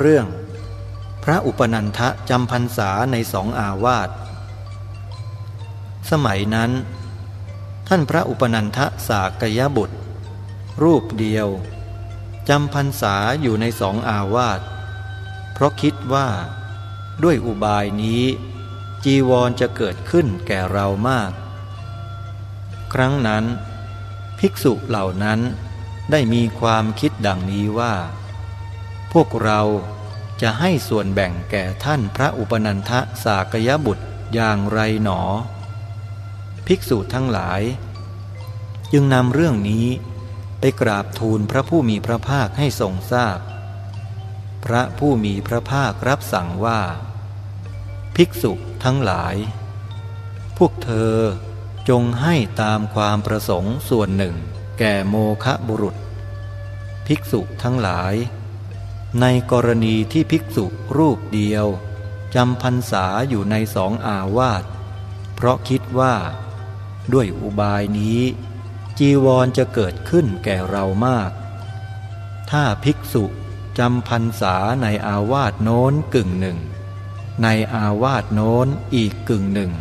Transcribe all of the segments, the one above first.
เรื่อง พระอุปนันทะจำพรรษาในสองอาวาส สมัยนั้น ท่านพระอุปนันทะสากยบุตร รูปเดียวจำพรรษาอยู่ในสองอาวาส เพราะคิดว่า ด้วยอุบายนี้ จีวรจะเกิดขึ้นแก่เรามาก ครั้งนั้น ภิกษุเหล่านั้นได้มีความคิดดังนี้ว่า พวกเราจะให้ส่วนแบ่งแก่ท่านพระอุปนันทะสากยบุตรอย่างไรหนอ ภิกษุทั้งหลาย จึงนำเรื่องนี้ไปกราบทูลพระผู้มีพระภาคให้ทรงทราบพพระผู้มีพระภาครับสั่งว่า ภิกษุทั้งหลาย พวกเธอจงให้ตามความประสงค์ส่วนหนึ่ง แก่โมคะบุรุษ ภิกษุทั้งหลาย ในกรณีที่ภิกษุรูปเดียวจำพรรษาอยู่ในสองอาวาสเพราะคิดว่า ด้วยอุบายนี้ จีวรจะเกิดขึ้นแก่เรามาก ถ้าภิกษุจำพรรษาในอาวาสโน้นกึ่งหนึ่ง ในอาวาสโน้นอีกกึ่งหนึ่ง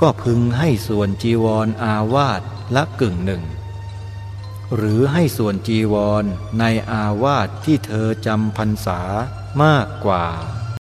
ก็พึงให้ส่วนจีวรอาวาสละกึ่งหนึ่ง หรือให้ส่วนจีวรในอาวาสที่เธอจำพรรษามากกว่า